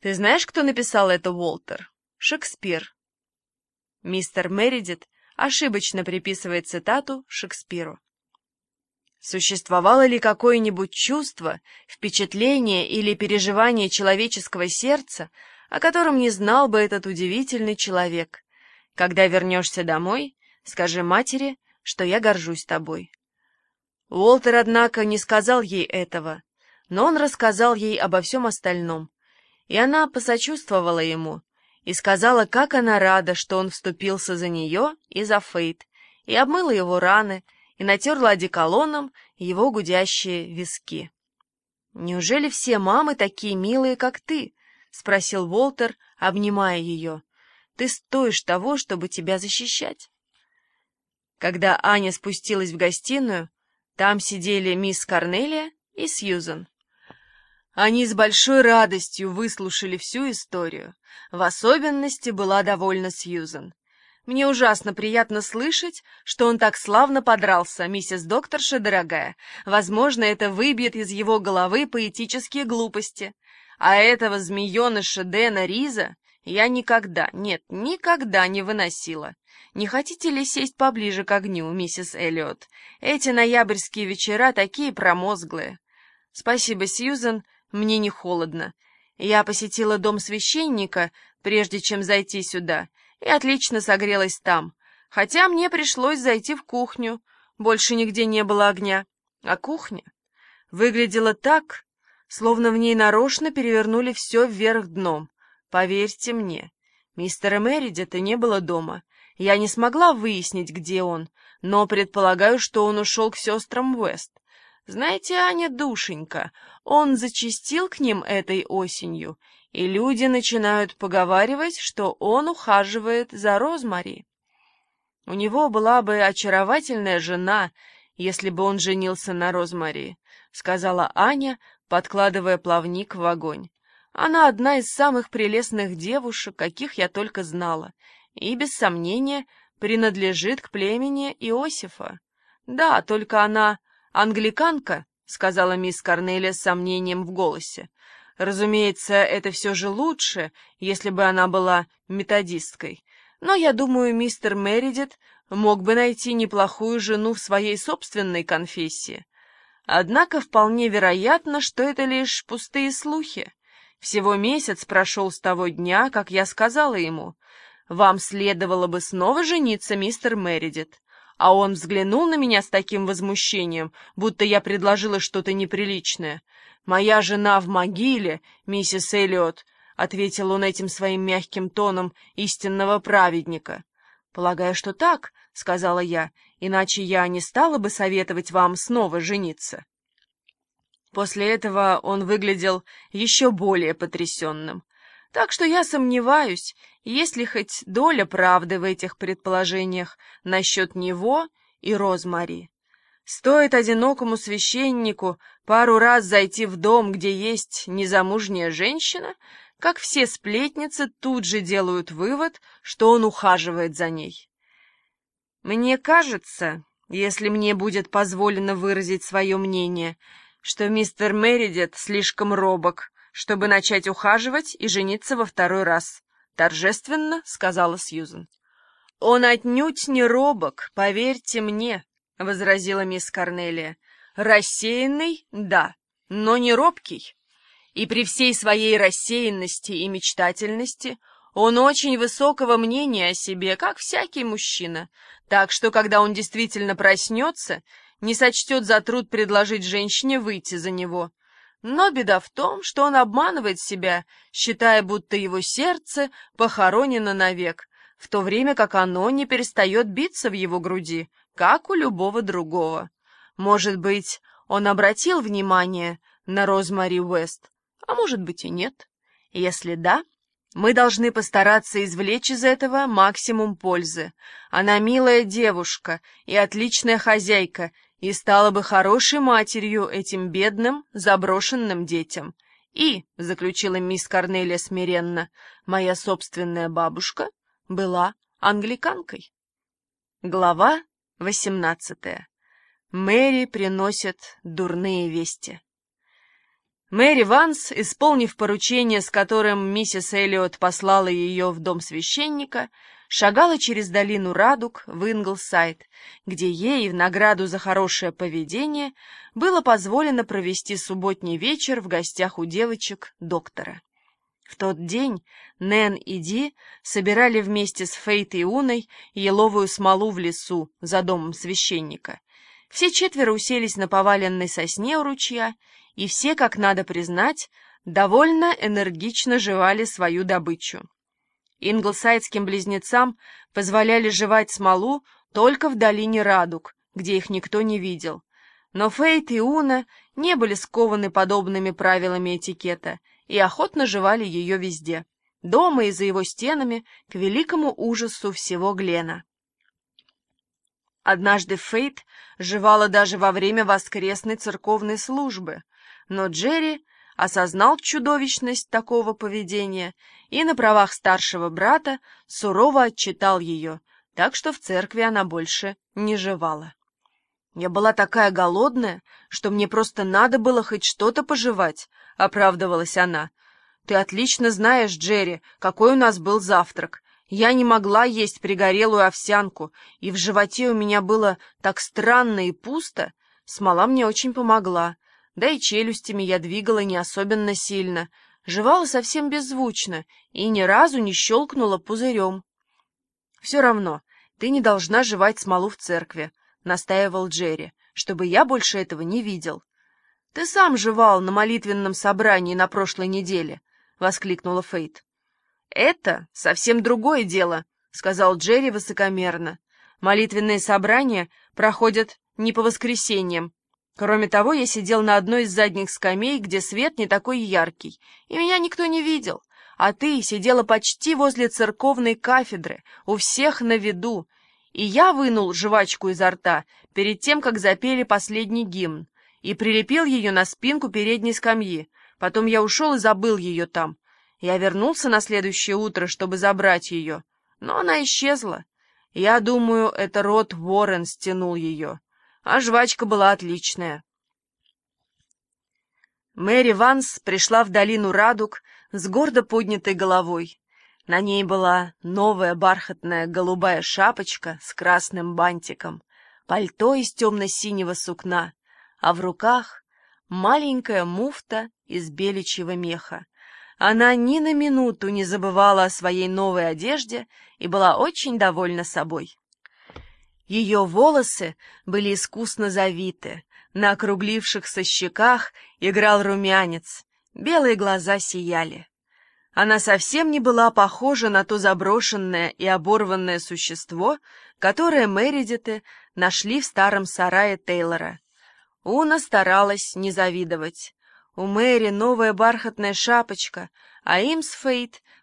Ты знаешь, кто написал это, Уолтер? Шекспир. Мистер Мередит ошибочно приписывает цитату Шекспиру. Существовало ли какое-нибудь чувство, впечатление или переживание человеческого сердца, о котором не знал бы этот удивительный человек? Когда вернешься домой, скажи матери, что я горжусь тобой. Уолтер, однако, не сказал ей этого, но он рассказал ей обо всем остальном, и она посочувствовала ему и сказала, как она рада, что он вступился за нее и за Фейт, и обмыла его раны, и натерла одеколоном его гудящие виски. «Неужели все мамы такие милые, как ты?» — спросил Волтер, обнимая ее. «Ты стоишь того, чтобы тебя защищать». Когда Аня спустилась в гостиную, там сидели мисс Корнелия и Сьюзан. Они с большой радостью выслушали всю историю. В особенности была довольна Сьюзан. Мне ужасно приятно слышать, что он так славно подрался, миссис докторша дорогая. Возможно, это выбьет из его головы поэтические глупости. А этого змееныша Дэна Риза я никогда, нет, никогда не выносила. Не хотите ли сесть поближе к огню, миссис Эллиот? Эти ноябрьские вечера такие промозглые. Спасибо, Сьюзен, мне не холодно. Я посетила дом священника, прежде чем зайти сюда, и отлично согрелась там, хотя мне пришлось зайти в кухню, больше нигде не было огня. А кухня выглядела так, словно в ней нарочно перевернули все вверх дном. Поверьте мне, мистера Мередита не было дома. Я не смогла выяснить, где он, но предполагаю, что он ушел к сестрам Уэст. Знаете, Аня, душенька, он зачастил к ним этой осенью, и люди начинают поговаривать, что он ухаживает за Розмари. У него была бы очаровательная жена, если бы он женился на Розмари, — сказала Аня, подкладывая плавник в огонь. Она одна из самых прелестных девушек, каких я только знала, и, без сомнения, принадлежит к племени Иосифа. Да, только она англиканка, — сказала мисс Корнелия с сомнением в голосе. Разумеется, это все же лучше, если бы она была методисткой. Но я думаю, мистер Мередит мог бы найти неплохую жену в своей собственной конфессии. Однако вполне вероятно, что это лишь пустые слухи. Всего месяц прошел с того дня, как я сказала ему, «Вам следовало бы снова жениться, мистер Мередит». А он взглянул на меня с таким возмущением, будто я предложила что-то неприличное. «Моя жена в могиле, миссис Эллиот», — ответил он этим своим мягким тоном истинного праведника. «Полагаю, что так», — сказала я, — «иначе я не стала бы советовать вам снова жениться». После этого он выглядел еще более потрясенным. Так что я сомневаюсь, есть ли хоть доля правды в этих предположениях насчет него и Розмари. Стоит одинокому священнику пару раз зайти в дом, где есть незамужняя женщина, как все сплетницы тут же делают вывод, что он ухаживает за ней. Мне кажется, если мне будет позволено выразить свое мнение, что мистер Мередит слишком робок, чтобы начать ухаживать и жениться во второй раз, торжественно сказала Сьюзен. Он отнюдь не робок, поверьте мне, — возразила мисс Корнелия. «Рассеянный — да, но не робкий. И при всей своей рассеянности и мечтательности он очень высокого мнения о себе, как всякий мужчина, так что, когда он действительно проснется, не сочтет за труд предложить женщине выйти за него. Но беда в том, что он обманывает себя, считая, будто его сердце похоронено навек, в то время как оно не перестает биться в его груди, как у любого другого. Может быть, он обратил внимание на Розмари Уэст, а может быть и нет. Если да, мы должны постараться извлечь из этого максимум пользы. Она милая девушка и отличная хозяйка, и стала бы хорошей матерью этим бедным, заброшенным детям. И, — заключила мисс Корнелия смиренно, — моя собственная бабушка была англиканкой. Глава Восемнадцатое. Мэри приносит дурные вести. Мэри Ванс, исполнив поручение, с которым миссис Эллиот послала ее в дом священника, шагала через долину Радуг в Инглсайд, где ей, в награду за хорошее поведение, было позволено провести субботний вечер в гостях у девочек доктора. В тот день Нэн и Ди собирали вместе с Фейт и Уной еловую смолу в лесу за домом священника. Все четверо уселись на поваленной сосне у ручья, и все, как надо признать, довольно энергично жевали свою добычу. Инглсайдским близнецам позволяли жевать смолу только в долине Радуг, где их никто не видел. Но Фейт и Уна не были скованы подобными правилами этикета и охотно жевали ее везде, дома и за его стенами, к великому ужасу всего Глена. Однажды Фейт жевала даже во время воскресной церковной службы, но Джерри осознал чудовищность такого поведения и на правах старшего брата сурово отчитал ее, так что в церкви она больше не жевала. «Я была такая голодная, что мне просто надо было хоть что-то пожевать», — оправдывалась она. «Ты отлично знаешь, Джерри, какой у нас был завтрак. Я не могла есть пригорелую овсянку, и в животе у меня было так странно и пусто. Смола мне очень помогла. Да и челюстями я двигала не особенно сильно, жевала совсем беззвучно и ни разу не щелкнула пузырем. — Все равно, ты не должна жевать смолу в церкви, — настаивал Джерри, — чтобы я больше этого не видел. — Ты сам жевал на молитвенном собрании на прошлой неделе, — воскликнула Фейт. — Это совсем другое дело, — сказал Джерри высокомерно. — Молитвенные собрания проходят не по воскресеньям, Кроме того, я сидел на одной из задних скамей, где свет не такой яркий, и меня никто не видел. А ты сидела почти возле церковной кафедры, у всех на виду. И я вынул жвачку изо рта перед тем, как запели последний гимн, и прилепил ее на спинку передней скамьи. Потом я ушел и забыл ее там. Я вернулся на следующее утро, чтобы забрать ее, но она исчезла. Я думаю, это рот Уоррен стянул ее а жвачка была отличная. Мэри Ванс пришла в долину Радуг с гордо поднятой головой. На ней была новая бархатная голубая шапочка с красным бантиком, пальто из темно-синего сукна, а в руках маленькая муфта из беличьего меха. Она ни на минуту не забывала о своей новой одежде и была очень довольна собой. Ее волосы были искусно завиты, на округлившихся щеках играл румянец, белые глаза сияли. Она совсем не была похожа на то заброшенное и оборванное существо, которое Мэридиты нашли в старом сарае Тейлора. Уна старалась не завидовать. У Мэри новая бархатная шапочка, а им с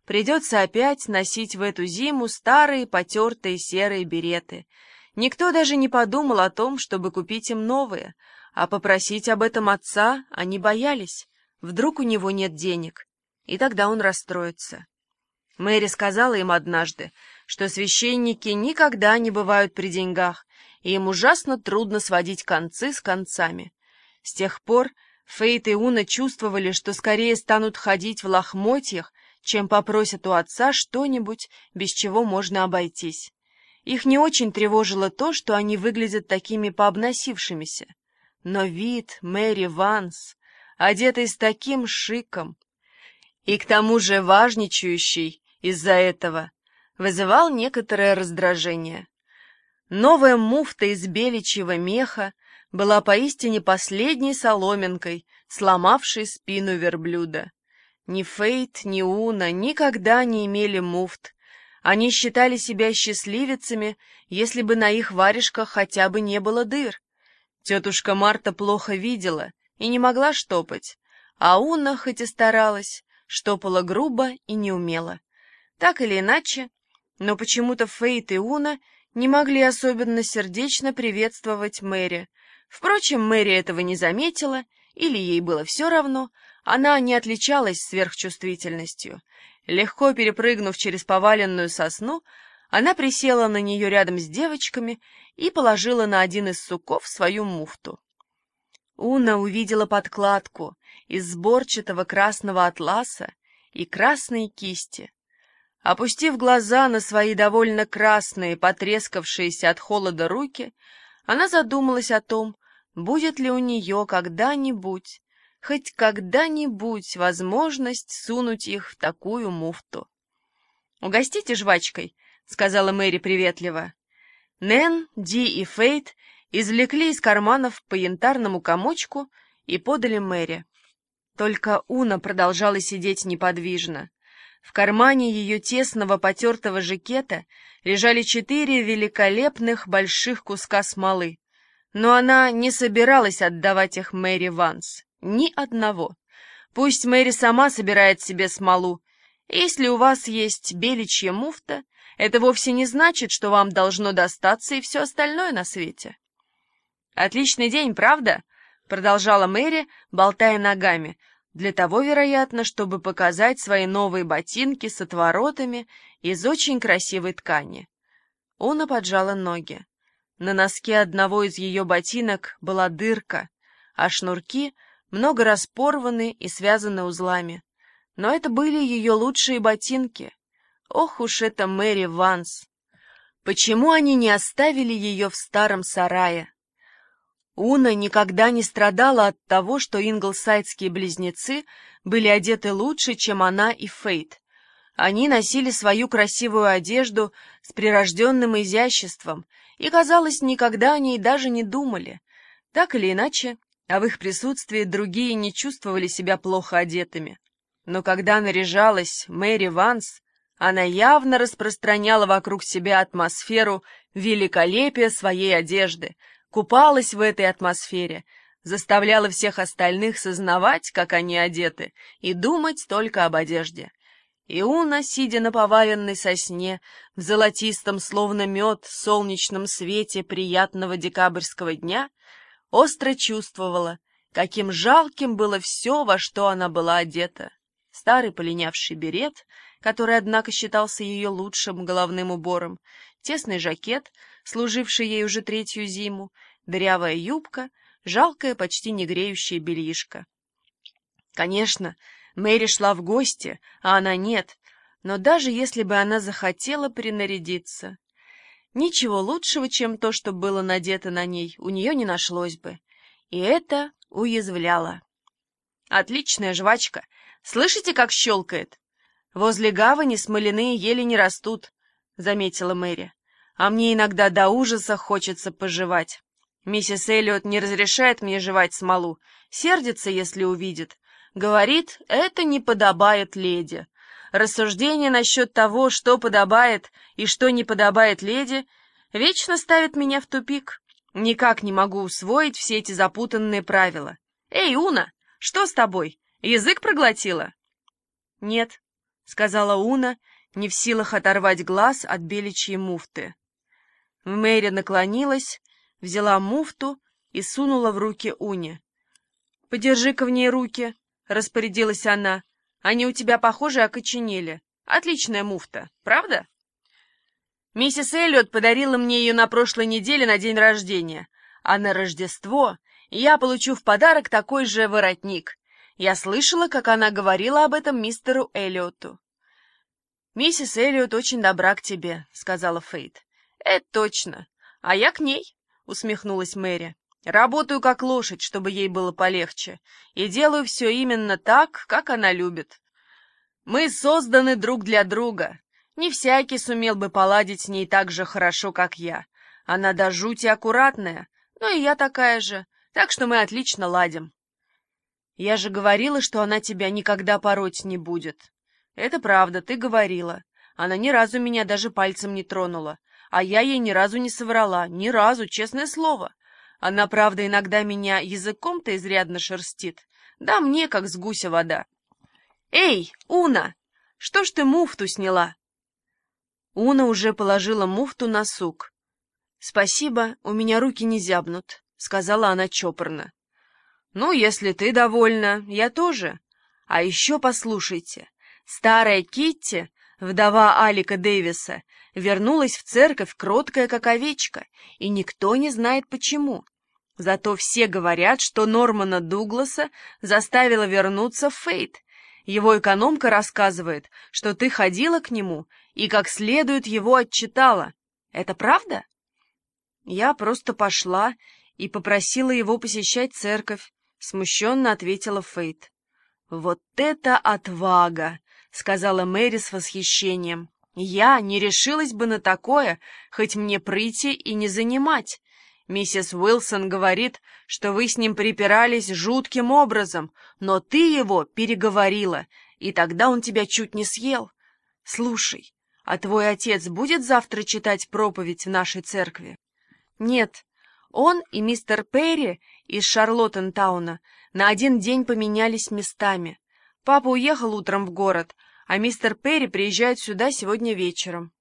придется опять носить в эту зиму старые потертые серые береты — Никто даже не подумал о том, чтобы купить им новые, а попросить об этом отца они боялись. Вдруг у него нет денег, и тогда он расстроится. Мэри сказала им однажды, что священники никогда не бывают при деньгах, и им ужасно трудно сводить концы с концами. С тех пор Фейт и Уна чувствовали, что скорее станут ходить в лохмотьях, чем попросят у отца что-нибудь, без чего можно обойтись. Их не очень тревожило то, что они выглядят такими пообносившимися. Но вид Мэри Ванс, одетый с таким шиком, и к тому же важничающий из-за этого, вызывал некоторое раздражение. Новая муфта из беличьего меха была поистине последней соломинкой, сломавшей спину верблюда. Ни Фейт, ни Уна никогда не имели муфт, они считали себя счастливицами, если бы на их варежках хотя бы не было дыр. Тетушка Марта плохо видела и не могла штопать, а Уна, хоть и старалась, штопала грубо и неумело. Так или иначе, но почему-то Фейт и Уна не могли особенно сердечно приветствовать Мэри. Впрочем, Мэри этого не заметила, или ей было все равно, она не отличалась сверхчувствительностью. Легко перепрыгнув через поваленную сосну, она присела на нее рядом с девочками и положила на один из суков свою муфту. Уна увидела подкладку из сборчатого красного атласа и красные кисти. Опустив глаза на свои довольно красные, потрескавшиеся от холода руки, она задумалась о том, будет ли у нее когда-нибудь, хоть когда-нибудь возможность сунуть их в такую муфту. «Угостите жвачкой», — сказала Мэри приветливо. Нэн, Ди и Фейт извлекли из карманов по янтарному комочку и подали Мэри. Только Уна продолжала сидеть неподвижно. В кармане ее тесного потертого жакета лежали четыре великолепных больших куска смолы. Но она не собиралась отдавать их Мэри Ванс. Ни одного. Пусть Мэри сама собирает себе смолу. Если у вас есть беличья муфта, это вовсе не значит, что вам должно достаться и все остальное на свете. «Отличный день, правда?» — продолжала Мэри, болтая ногами — для того, вероятно, чтобы показать свои новые ботинки с отворотами из очень красивой ткани. Она поджала ноги. На носке одного из ее ботинок была дырка, а шнурки много раз порваны и связаны узлами. Но это были ее лучшие ботинки. Ох уж это Мэри Ванс! Почему они не оставили ее в старом сарае? Уна никогда не страдала от того, что инглсайдские близнецы были одеты лучше, чем она и Фейт. Они носили свою красивую одежду с прирожденным изяществом и, казалось, никогда о ней даже не думали. Так или иначе, а в их присутствии другие не чувствовали себя плохо одетыми. Но когда наряжалась Мэри Ванс, она явно распространяла вокруг себя атмосферу великолепия своей одежды — купалась в этой атмосфере, заставляла всех остальных сознавать, как они одеты, и думать только об одежде. Иуна, сидя на поваленной сосне, в золотистом, словно мед, солнечном свете приятного декабрьского дня, остро чувствовала, каким жалким было все, во что она была одета. Старый полинявший берет, который, однако, считался ее лучшим головным убором, тесный жакет, служивший ей уже третью зиму, дырявая юбка, жалкое, почти не греющее бельишко. Конечно, Мэри шла в гости, а она нет, но даже если бы она захотела принарядиться, ничего лучшего, чем то, что было надето на ней, у нее не нашлось бы. И это уязвляло. «Отличная жвачка! Слышите, как щелкает? Возле гавани смоляные ели не растут», — заметила Мэри. «А мне иногда до ужаса хочется пожевать». Миссис Эллиот не разрешает мне жевать смолу, сердится, если увидит. Говорит, это не подобает леди. Рассуждение насчет того, что подобает и что не подобает леди, вечно ставит меня в тупик. Никак не могу усвоить все эти запутанные правила. «Эй, Уна, что с тобой? Язык проглотила?» «Нет», — сказала Уна, не в силах оторвать глаз от беличьей муфты. Мэри наклонилась взяла муфту и сунула в руки Уни. «Подержи-ка в ней руки», — распорядилась она. «Они у тебя, похоже, окоченели. Отличная муфта, правда?» Миссис Эллиот подарила мне ее на прошлой неделе на день рождения, а на Рождество я получу в подарок такой же воротник. Я слышала, как она говорила об этом мистеру Эллиоту. «Миссис Эллиот очень добра к тебе», — сказала Фейт. «Это точно. А я к ней». — усмехнулась Мэри. «Работаю как лошадь, чтобы ей было полегче, и делаю все именно так, как она любит. Мы созданы друг для друга. Не всякий сумел бы поладить с ней так же хорошо, как я. Она до жути аккуратная, но и я такая же, так что мы отлично ладим». «Я же говорила, что она тебя никогда пороть не будет». «Это правда, ты говорила. Она ни разу меня даже пальцем не тронула. А я ей ни разу не соврала, ни разу, честное слово. Она, правда, иногда меня языком-то изрядно шерстит. Да мне, как с гуся вода. «Эй, Уна, что ж ты муфту сняла?» Уна уже положила муфту на сук. «Спасибо, у меня руки не зябнут», — сказала она чопорно. «Ну, если ты довольна, я тоже. А еще послушайте, старая Китти Вдова Алика Дэвиса вернулась в церковь кроткая, как овечка, и никто не знает почему. Зато все говорят, что Нормана Дугласа заставила вернуться Фейт. Его экономка рассказывает, что ты ходила к нему и как следует его отчитала. Это правда? Я просто пошла и попросила его посещать церковь, смущенно ответила Фейт. Вот это отвага! Сказала Мэри с восхищением. Я не решилась бы на такое, хоть мне прыти и не занимать. Миссис Уилсон говорит, что вы с ним припирались жутким образом, но ты его переговорила, и тогда он тебя чуть не съел. Слушай, а твой отец будет завтра читать проповедь в нашей церкви? Нет, он и мистер Перри из Шарлоттентауна на один день поменялись местами. Папа уехал утром в город, а мистер Перри приезжает сюда сегодня вечером.